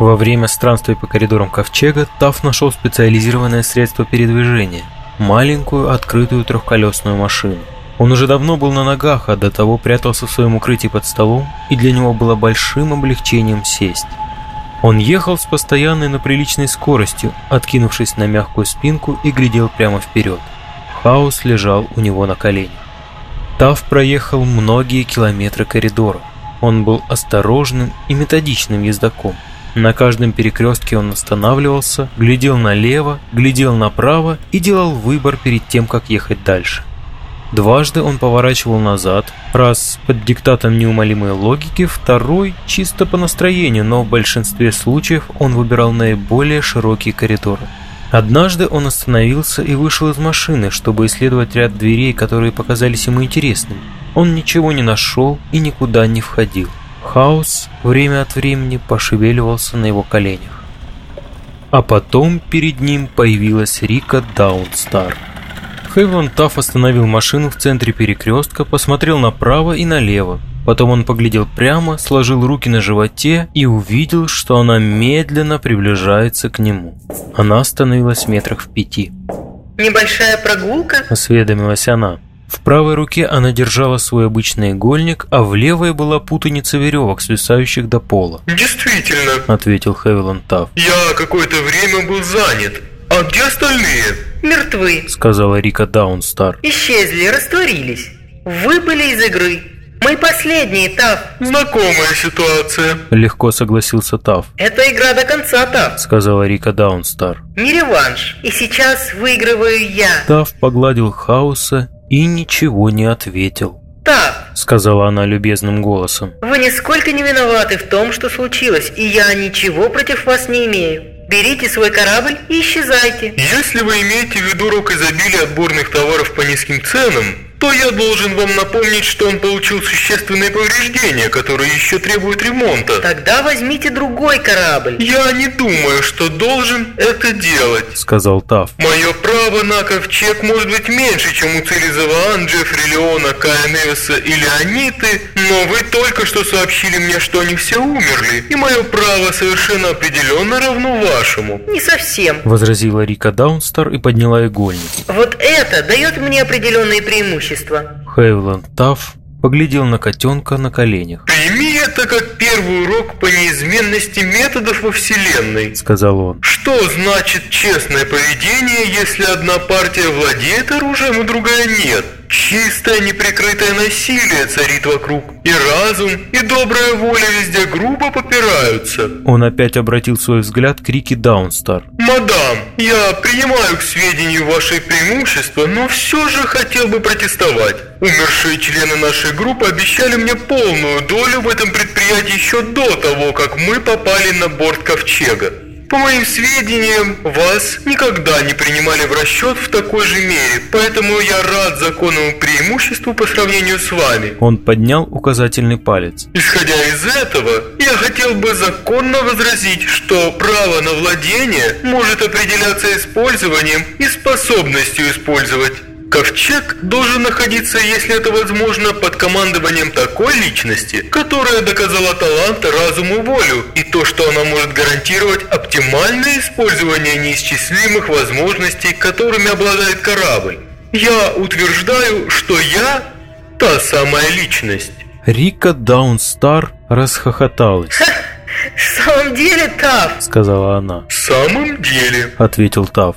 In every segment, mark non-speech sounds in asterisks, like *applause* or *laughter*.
Во время странствий по коридорам ковчега Таф нашел специализированное средство передвижения – маленькую открытую трехколесную машину. Он уже давно был на ногах, а до того прятался в своем укрытии под столом, и для него было большим облегчением сесть. Он ехал с постоянной, но приличной скоростью, откинувшись на мягкую спинку и глядел прямо вперед. Хаус лежал у него на коленях. Тав проехал многие километры коридора. Он был осторожным и методичным ездаком. На каждом перекрестке он останавливался, глядел налево, глядел направо и делал выбор перед тем, как ехать дальше. Дважды он поворачивал назад, раз под диктатом неумолимой логики, второй чисто по настроению, но в большинстве случаев он выбирал наиболее широкие коридоры. Однажды он остановился и вышел из машины, чтобы исследовать ряд дверей, которые показались ему интересными. Он ничего не нашел и никуда не входил. Хаос время от времени пошевеливался на его коленях. А потом перед ним появилась Рика Даунстар. Хейвен Тафф остановил машину в центре перекрестка, посмотрел направо и налево. Потом он поглядел прямо, сложил руки на животе и увидел, что она медленно приближается к нему. Она остановилась в метрах в пяти. «Небольшая прогулка?» – осведомилась она. В правой руке она держала свой обычный игольник, а в левой была путаница веревок, свисающих до пола. «Действительно», – ответил Хевилан Тафф. «Я какое-то время был занят. А где остальные?» «Мертвы», – сказала Рика Даунстар. «Исчезли, растворились. Выбыли из игры. Мы последние, Тав. Знакомая ситуация. Легко согласился Тав. Это игра до конца, Тав. Сказала Рика Даунстар. Не реванш. И сейчас выигрываю я. Тав погладил Хауса и ничего не ответил. «Тав», — сказала она любезным голосом, — «вы нисколько не виноваты в том, что случилось, и я ничего против вас не имею. Берите свой корабль и исчезайте». «Если вы имеете в виду рок изобилия отборных товаров по низким ценам, то я должен вам напомнить, что он получил существенные повреждения, которые еще требуют ремонта. Тогда возьмите другой корабль. Я не думаю, что должен это делать, сказал Таф. Мое право на ковчег может быть меньше, чем у Цилизаван, Джеффри Леона, Кая Невиса или Аниты, но вы только что сообщили мне, что они все умерли, и мое право совершенно определенно равно вашему. Не совсем, возразила Рика Даунстар и подняла игольник. Вот это дает мне определенные преимущества общества. Хейвланд Тафф поглядел на котенка на коленях. «Прими это как первый урок по неизменности методов во Вселенной», — сказал он. «Что значит честное поведение, если одна партия владеет оружием, а другая нет?» Чистое неприкрытое насилие царит вокруг, и разум, и добрая воля везде грубо попираются. Он опять обратил свой взгляд к Рике Даунстар. «Мадам, я принимаю к сведению ваши преимущества, но все же хотел бы протестовать. Умершие члены нашей группы обещали мне полную долю в этом предприятии еще до того, как мы попали на борт Ковчега. По моим сведениям, вас никогда не принимали в расчет в такой же мере, поэтому я рад законному преимуществу по сравнению с вами. Он поднял указательный палец. Исходя из этого, я хотел бы законно возразить, что право на владение может определяться использованием и способностью использовать. Ковчег должен находиться, если это возможно, под командованием такой личности, которая доказала талант, разум и волю, и то, что она может гарантировать оптимальное использование неисчислимых возможностей, которыми обладает корабль. Я утверждаю, что я та самая личность. Рика Даунстар расхохоталась. «В самом деле, Тав?» – сказала она. «В самом деле», – ответил Тав.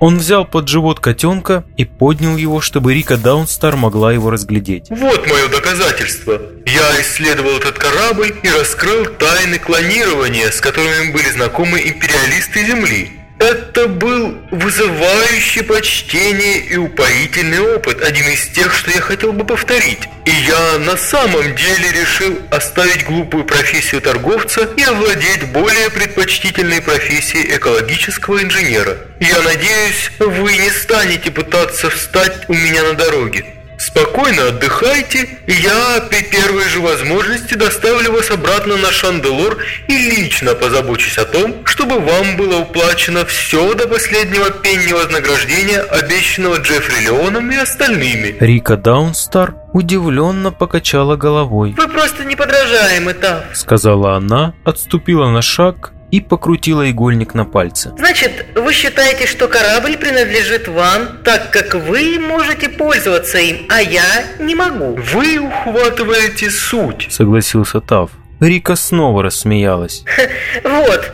Он взял под живот котенка и поднял его, чтобы Рика Даунстар могла его разглядеть. «Вот мое доказательство. Я исследовал этот корабль и раскрыл тайны клонирования, с которыми были знакомы империалисты Земли. Это был вызывающий почтение и упоительный опыт, один из тех, что я хотел бы повторить. И я на самом деле решил оставить глупую профессию торговца и овладеть более предпочтительной профессией экологического инженера. Я надеюсь, вы не станете пытаться встать у меня на дороге. Спокойно отдыхайте, и я при первой же возможности доставлю вас обратно на Шанделор и лично позабочусь о том, чтобы вам было уплачено все до последнего пенни вознаграждения, обещанного Джеффри Леоном и остальными. Рика Даунстар удивленно покачала головой. «Вы просто неподражаемый, Тав», — сказала она, отступила на шаг и покрутила игольник на пальце. Значит, вы считаете, что корабль принадлежит вам, так как вы можете пользоваться им, а я не могу? Вы ухватываете суть. Согласился Тав. Рика снова рассмеялась. *laughs* Вот,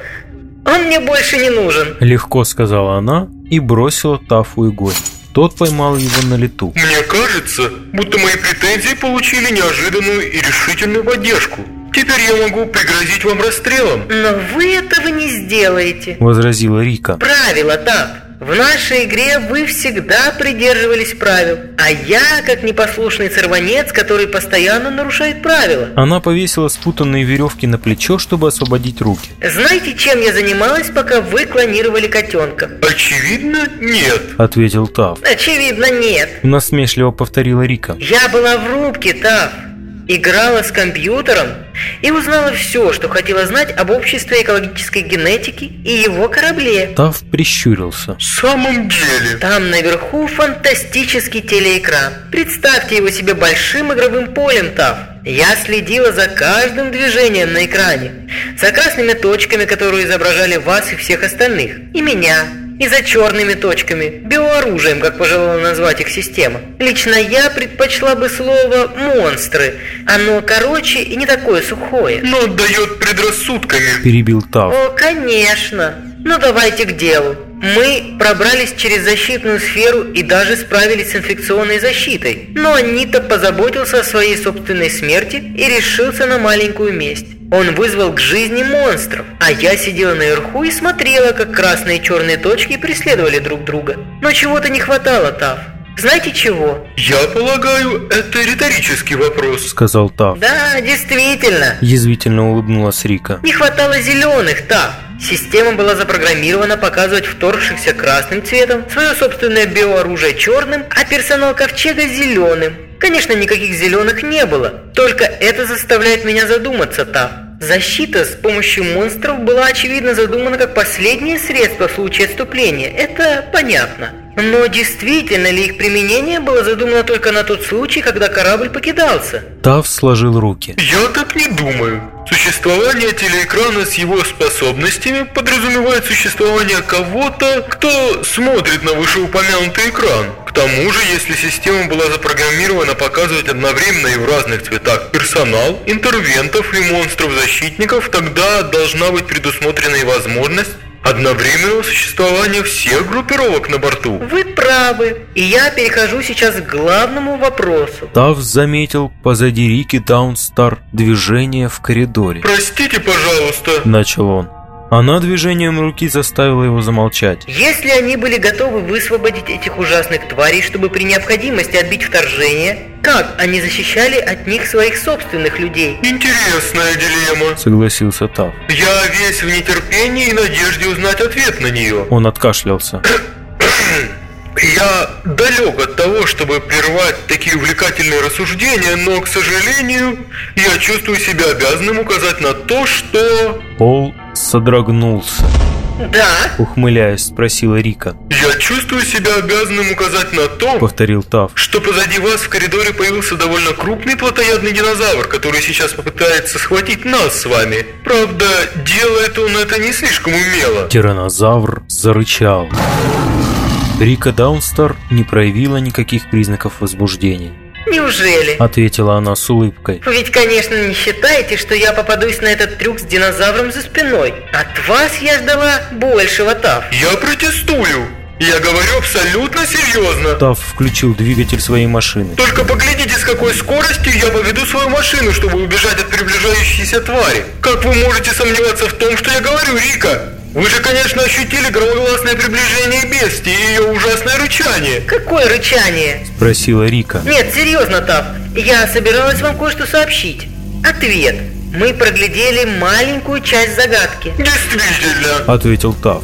он мне больше не нужен. Легко сказала она и бросила Тафу иголь. Тот поймал его на лету. Мне кажется, будто мои претензии получили неожиданную и решительную поддержку. Теперь я могу пригрозить вам расстрелом. Но вы этого не сделаете. Возразила Рика. Правило так. В нашей игре вы всегда придерживались правил, а я как непослушный сорванец, который постоянно нарушает правила. Она повесила спутанные веревки на плечо, чтобы освободить руки. Знаете, чем я занималась, пока вы клонировали котенка? Очевидно, нет. Ответил Тав. Очевидно, нет. Насмешливо повторила Рика. Я была в рубке, Тав играла с компьютером и узнала все, что хотела знать об обществе экологической генетики и его корабле. Тав прищурился. В самом деле? Там наверху фантастический телеэкран. Представьте его себе большим игровым полем, Тав. Я следила за каждым движением на экране, за красными точками, которые изображали вас и всех остальных, и меня, и за черными точками, биооружием, как пожелала назвать их система. Лично я предпочла бы слово «монстры». Оно короче и не такое сухое. Но отдает предрассудками. Перебил Тав. О, конечно. Ну давайте к делу. Мы пробрались через защитную сферу и даже справились с инфекционной защитой. Но Анита позаботился о своей собственной смерти и решился на маленькую месть. Он вызвал к жизни монстров, а я сидела наверху и смотрела, как красные и черные точки преследовали друг друга. Но чего-то не хватало, Тав. Знаете чего? Я полагаю, это риторический вопрос, сказал Тав. Да, действительно. Язвительно улыбнулась Рика. Не хватало зеленых, Тав. Система была запрограммирована показывать вторгшихся красным цветом, свое собственное биооружие черным, а персонал ковчега зеленым. Конечно, никаких зеленых не было, только это заставляет меня задуматься, Тав. Защита с помощью монстров была очевидно задумана как последнее средство в случае отступления, это понятно. Но действительно ли их применение было задумано только на тот случай, когда корабль покидался? Тав сложил руки. Я так не думаю. Существование телеэкрана с его способностями подразумевает существование кого-то, кто смотрит на вышеупомянутый экран. К тому же, если система была запрограммирована показывать одновременно и в разных цветах персонал, интервентов и монстров-защитников, тогда должна быть предусмотрена и возможность одновременного существования всех группировок на борту. Вы правы. И я перехожу сейчас к главному вопросу. Тав заметил позади Рики Даунстар движение в коридоре. «Простите, пожалуйста», – начал он. Она движением руки заставила его замолчать. Если они были готовы высвободить этих ужасных тварей, чтобы при необходимости отбить вторжение, как они защищали от них своих собственных людей? Интересная дилемма, согласился Тав. Я весь в нетерпении и надежде узнать ответ на нее. Он откашлялся. *clears throat* Я далек от того, чтобы прервать такие увлекательные рассуждения, но, к сожалению, я чувствую себя обязанным указать на то, что... Пол содрогнулся. Да? Ухмыляясь, спросила Рика. Я чувствую себя обязанным указать на то, повторил Тав, что позади вас в коридоре появился довольно крупный плотоядный динозавр, который сейчас попытается схватить нас с вами. Правда, делает он это не слишком умело. Тиранозавр зарычал. Рика Даунстар не проявила никаких признаков возбуждения. «Неужели?» – ответила она с улыбкой. «Вы ведь, конечно, не считаете, что я попадусь на этот трюк с динозавром за спиной. От вас я ждала большего, Тав». «Я протестую!» Я говорю абсолютно серьезно. Тав включил двигатель своей машины. Только поглядите, с какой скоростью я поведу свою машину, чтобы убежать от приближающейся твари. Как вы можете сомневаться в том, что я говорю, Рика? Вы же, конечно, ощутили громогласное приближение бестии и ее ужасное рычание. Какое рычание? Спросила Рика. Нет, серьезно, Тав. Я собиралась вам кое-что сообщить. Ответ. Мы проглядели маленькую часть загадки. Действительно. Ответил Тав.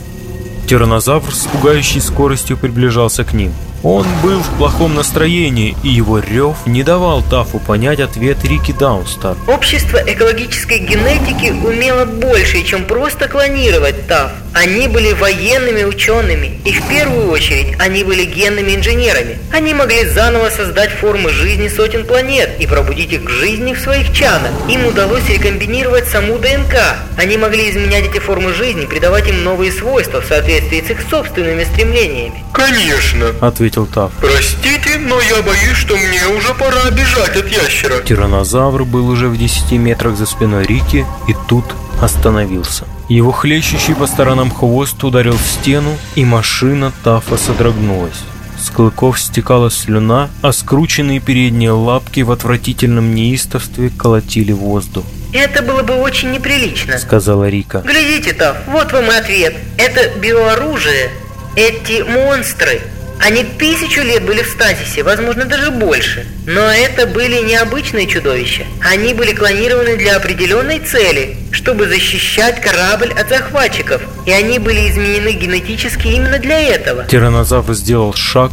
Тиранозавр с пугающей скоростью приближался к ним. Он был в плохом настроении, и его рев не давал Тафу понять ответ Рики Даунстар. Общество экологической генетики умело больше, чем просто клонировать Таф. Они были военными учеными, и в первую очередь они были генными инженерами. Они могли заново создать формы жизни сотен планет и пробудить их к жизни в своих чанах. Им удалось рекомбинировать саму ДНК. Они могли изменять эти формы жизни, придавать им новые свойства в соответствии с их собственными стремлениями. Конечно, Ответил Таф. Простите, но я боюсь, что мне уже пора бежать от ящера. Тиранозавр был уже в 10 метрах за спиной Рики и тут остановился. Его хлещущий по сторонам хвост ударил в стену, и машина Тафа содрогнулась. С клыков стекала слюна, а скрученные передние лапки в отвратительном неистовстве колотили воздух, Это было бы очень неприлично. сказала Рика. Глядите, Таф, вот вам и ответ. Это биооружие. Эти монстры. Они тысячу лет были в стазисе, возможно, даже больше. Но это были необычные чудовища. Они были клонированы для определенной цели, чтобы защищать корабль от захватчиков. И они были изменены генетически именно для этого. Тиранозавр сделал шаг,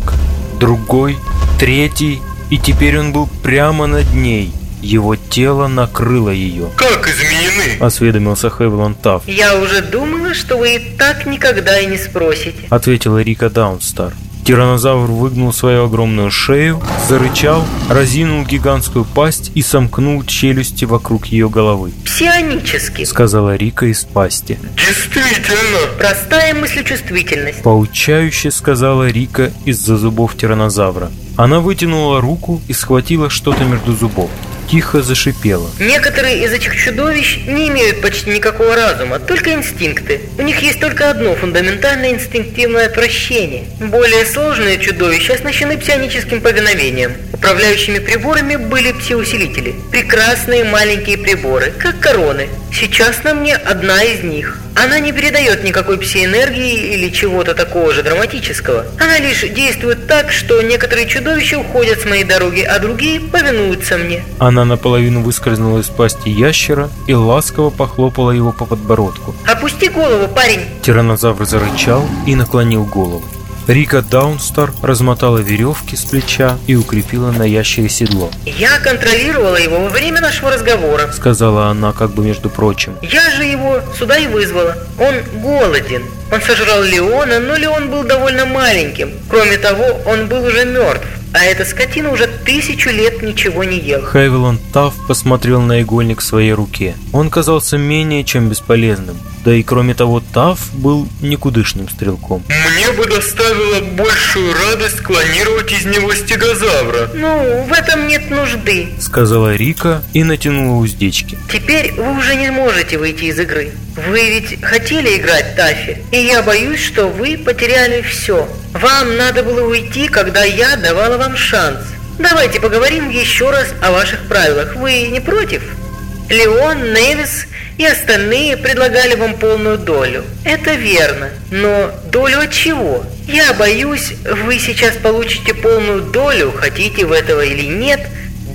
другой, третий, и теперь он был прямо над ней. Его тело накрыло ее. Как изменены? Осведомился Хевилон Тафф. Я уже думала, что вы и так никогда и не спросите. Ответила Рика Даунстар. Тиранозавр выгнул свою огромную шею, зарычал, разинул гигантскую пасть и сомкнул челюсти вокруг ее головы. Псионически. Сказала Рика из пасти. Действительно. Простая мыслечувствительность. Поучающе сказала Рика из-за зубов тиранозавра. Она вытянула руку и схватила что-то между зубов. Тихо зашипела. Некоторые из этих чудовищ не имеют почти никакого разума, только инстинкты. У них есть только одно фундаментальное инстинктивное прощение. Более сложные чудовища оснащены псионическим повиновением. Управляющими приборами были псиусилители. Прекрасные маленькие приборы, как короны. Сейчас на мне одна из них. Она не передает никакой псиэнергии или чего-то такого же драматического. Она лишь действует так, что некоторые чудовища уходят с моей дороги, а другие повинуются мне. Она наполовину выскользнула из пасти ящера и ласково похлопала его по подбородку. Опусти голову, парень. Тиранозавр зарычал и наклонил голову. Рика Даунстар размотала веревки с плеча и укрепила на ящере седло. Я контролировала его во время нашего разговора. Сказала она как бы между прочим. Я же его сюда и вызвала. Он голоден. Он сожрал Леона, но Леон был довольно маленьким. Кроме того, он был уже мертв. А эта скотина уже тысячу лет ничего не ел. Хевилон Тафф посмотрел на игольник в своей руке. Он казался менее чем бесполезным. Да и кроме того, Тафф был никудышным стрелком. Мне бы доставило большую радость клонировать из него стегозавра. Ну, в этом нет нужды. Сказала Рика и натянула уздечки. Теперь вы уже не можете выйти из игры. Вы ведь хотели играть Таффи, и я боюсь, что вы потеряли все. Вам надо было уйти, когда я давала вам шанс. Давайте поговорим еще раз о ваших правилах. Вы не против? Леон, Невис и остальные предлагали вам полную долю. Это верно. Но долю от чего? Я боюсь, вы сейчас получите полную долю, хотите вы этого или нет,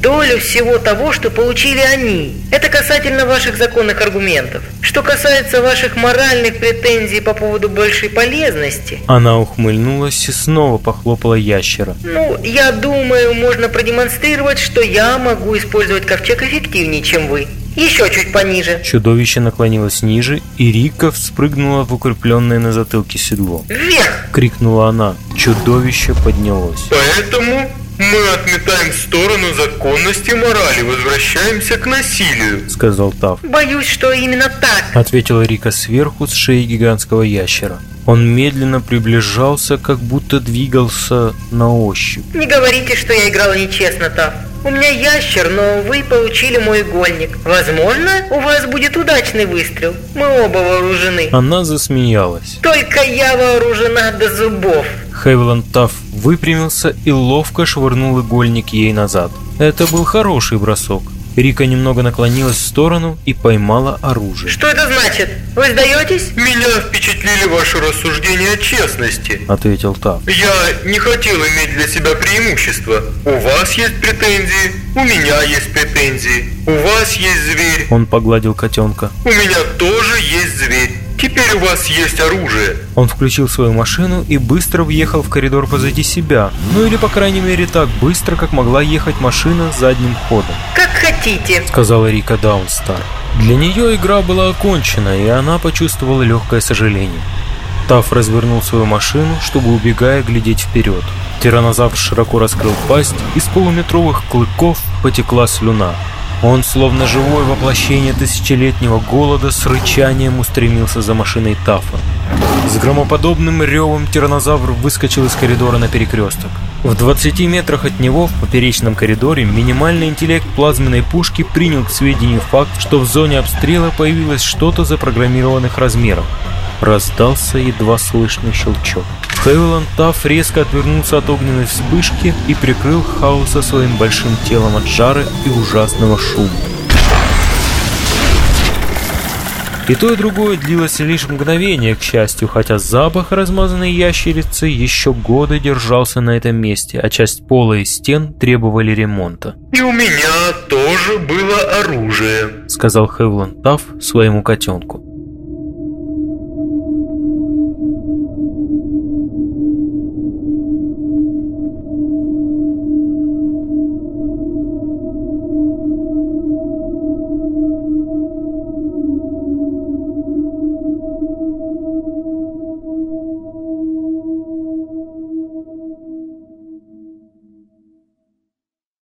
долю всего того, что получили они. Это касательно ваших законных аргументов. Что касается ваших моральных претензий по поводу большей полезности, Она ухмыльнулась и снова похлопала ящера. ну, я думаю, можно продемонстрировать, что я могу использовать ковчег эффективнее, чем вы. Еще чуть пониже. Чудовище наклонилось ниже, и Рика вспрыгнула в укрепленное на затылке седло. Вверх! Крикнула она. Чудовище поднялось. Поэтому мы отметаем в сторону законности и морали, возвращаемся к насилию. Сказал Тафф. Боюсь, что именно так. Ответила Рика сверху с шеи гигантского ящера. Он медленно приближался, как будто двигался на ощупь. Не говорите, что я играла нечестно, Таф. У меня ящер, но вы получили мой игольник. Возможно, у вас будет удачный выстрел. Мы оба вооружены. Она засмеялась. Только я вооружена до зубов. Хевиланд Тафф выпрямился и ловко швырнул игольник ей назад. Это был хороший бросок. Рика немного наклонилась в сторону и поймала оружие. Что это значит? Вы сдаетесь? Меня впечатлили ваши рассуждения о честности. Ответил Тафф. Я не хотел иметь для себя преимущество. У вас есть претензии, у меня есть претензии. У вас есть зверь, Он погладил котенка. у меня тоже есть зверь. Теперь у вас есть оружие. Он включил свою машину и быстро въехал в коридор позади себя. Ну или, по крайней мере, так быстро, как могла ехать машина задним ходом. «Как хотите», — сказала Рика Даунстар. Для нее игра была окончена, и она почувствовала легкое сожаление. Таф развернул свою машину, чтобы, убегая, глядеть вперед. Тиранозавр широко раскрыл пасть, из полуметровых клыков потекла слюна. Он, словно живое воплощение тысячелетнего голода, с рычанием устремился за машиной Тафа. С громоподобным ревом тиранозавр выскочил из коридора на перекресток. В 20 метрах от него, в поперечном коридоре, минимальный интеллект плазменной пушки принял к сведению факт, что в зоне обстрела появилось что-то запрограммированных размеров. Раздался едва слышный щелчок. Хевиланд Тафф резко отвернулся от огненной вспышки и прикрыл хаоса своим большим телом от жара и ужасного шума. И то, и другое длилось лишь мгновение, к счастью, хотя запах размазанной ящерицы еще годы держался на этом месте, а часть пола и стен требовали ремонта. «И у меня тоже было оружие», — сказал Хевланд Тафф своему котенку.